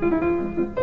Música